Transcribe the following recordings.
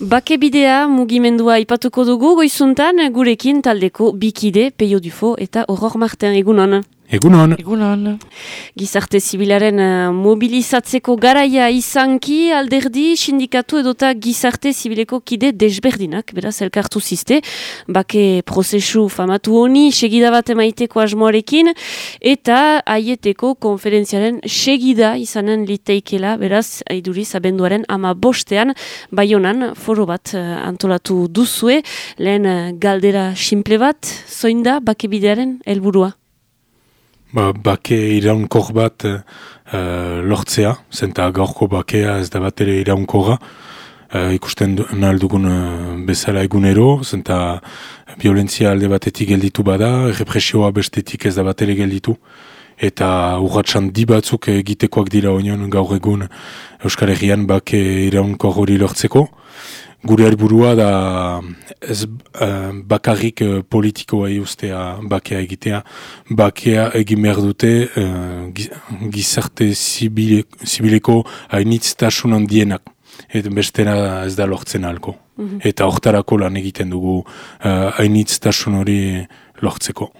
Bakebidea mugimendua ipatuko dugu goizuntan gurekin taldeko bikide Peio Dufo eta Aurore Martin egunon. Egunon. Egunon. Gizarte zibilaren uh, mobilizatzeko garaia izanki alderdi sindikatu edota gizarte zibileko kide desberdinak, beraz elkartu ziste, bake prozesu famatu honi segida bat emaiteko asmoarekin, eta aieteko konferentziaren segida izanen liteikela, beraz, aiduriz abenduaren ama bostean, baionan foro bat uh, antolatu duzue, lehen uh, galdera simple bat, zoin da bakebidearen helburua? Ba, bake iraunkor bat uh, lortzea, zenta gaurko bakea ez da bat ere iraunkorra. Uh, ikusten naldugun uh, bezala egunero, zenta violentzia alde batetik gelditu bada, represioa bestetik ez da bat ere gelditu. Eta urratxan di batzuk egitekoak dira onion gaur egun Euskal Herrian bake iraunkor hori lortzeko gure helburua da ez uh, bakarrik uh, politikoa ustea bakea egitea, bakea egin behar dute uh, gizarte zibileko hainitztasun handienak, eta bestena ez da lortzen alko. Mhm. Eta hortarako lan egiten dugu hainitztasun uh, hori lortzeko.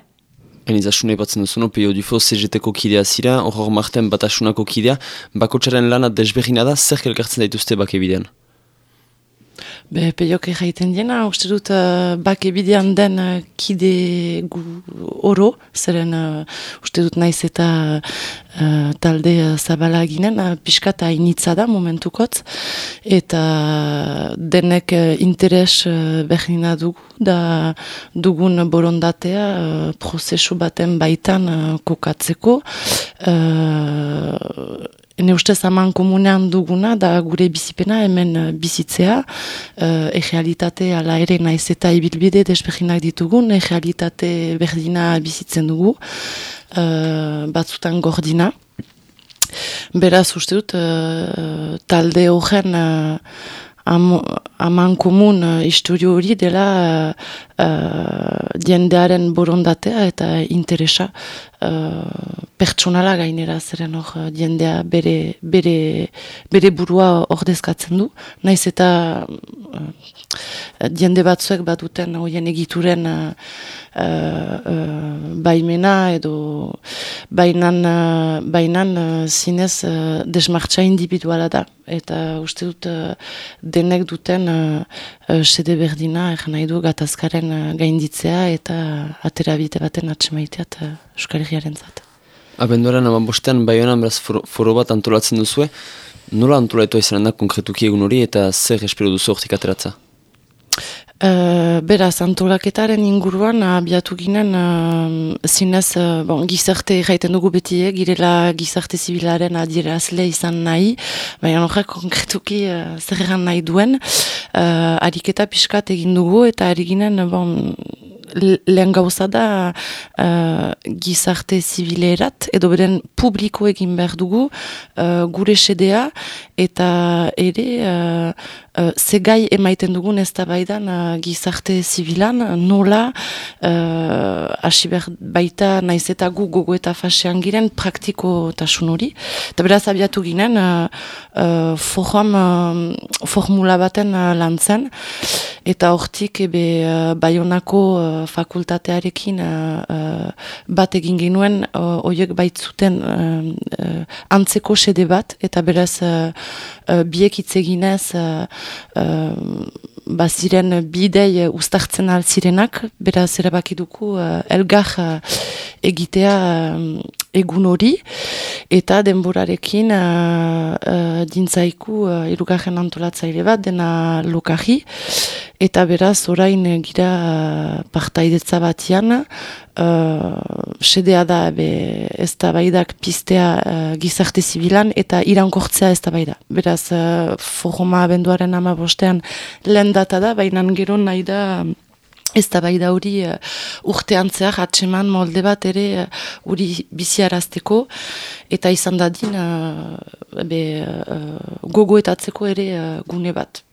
Hainitzasune batzen duzu, Pio Dufo, CGT-ko kidea zira, horro marten batasunako kidea, bakotxaren lana desbegina da, zer kelkartzen daituzte bake bidean? Be, peiok egiten diena, uste dut uh, bak ebidean den uh, kide gu oro, zeren uh, uste dut naiz eta uh, talde uh, zabala ginen, uh, piskata initza da momentukotz, eta denek uh, interes uh, behina dugu, da dugun borondatea uh, prozesu baten baitan uh, kokatzeko, Ne ustez haman komunean duguna da gure bizipena hemen uh, bizitzea, uh, egealitate ala ere naiz eta ibilbide desberdinak ditugun, egealitate berdina bizitzen dugu, uh, batzutan gordina. Beraz uste dut, uh, talde horren haman komun uh, istorio hori dela uh, diendearen borondatea eta interesa uh, pertsonala gainera zeren hor uh, jendea bere, bere, bere burua ordezkatzen du. Naiz eta uh, jende batzuek bat duten hoien egituren uh, uh, baimena edo bainan, uh, bainan uh, zinez uh, desmartza individuala da. Eta uste dut denek duten uh, sede berdina er nahi du gatazkaren gainditzea eta aterabite baten atxemaiteat uh, Euskal Herriaren zat. Abenduaren aman bostean, bai honan beraz foro bat antolatzen duzue, nola antolatu izanen da konkretuki egun hori eta zer espero duzu hortik ateratza? Uh, beraz, antolaketaren inguruan abiatu ginen uh, zinez uh, bon, gizarte jaiten dugu beti girela gizarte zibilaren adierazle izan nahi, baina horrek konkretuki uh, zer nahi duen, uh, ariketa pixkat egin dugu eta ari ginen bon, lehen gauza da uh, gizarte zibilerat, edo beren publiko egin behar dugu uh, gure sedea, eta ere uh, uh, zegai emaiten dugun ez da baidan uh, gizarte zibilan, nola hasi uh, baita naiz eta gu gogo eta fasean giren praktiko tasun hori. Eta beraz abiatu ginen uh, uh, forum, uh, formula baten uh, lan zen, eta hortik ebe uh, baionako uh, fakultatearekin uh, bat egin genuen oiek baitzuten antzeko sede bat eta beraz uh, uh, biek itzeginez baziren bidei ustartzen altzirenak beraz erabakiduku uh, elgar egitea egun hori, eta denborarekin uh, uh, dintzaiku uh, irugarren antolatzaile bat, dena lokaji, eta beraz orain gira uh, partaidetza batian, uh, sedea da be, ez da baidak pistea uh, gizarte zibilan, eta irankortzea ez da baida. Beraz, uh, forma abenduaren ama bostean lehen data da, baina gero nahi da Ez da bai hori uh, urtean zehar atseman molde bat ere hori uh, biziarazteko eta izan dadin uh, be, uh, gogoetatzeko ere uh, gune bat.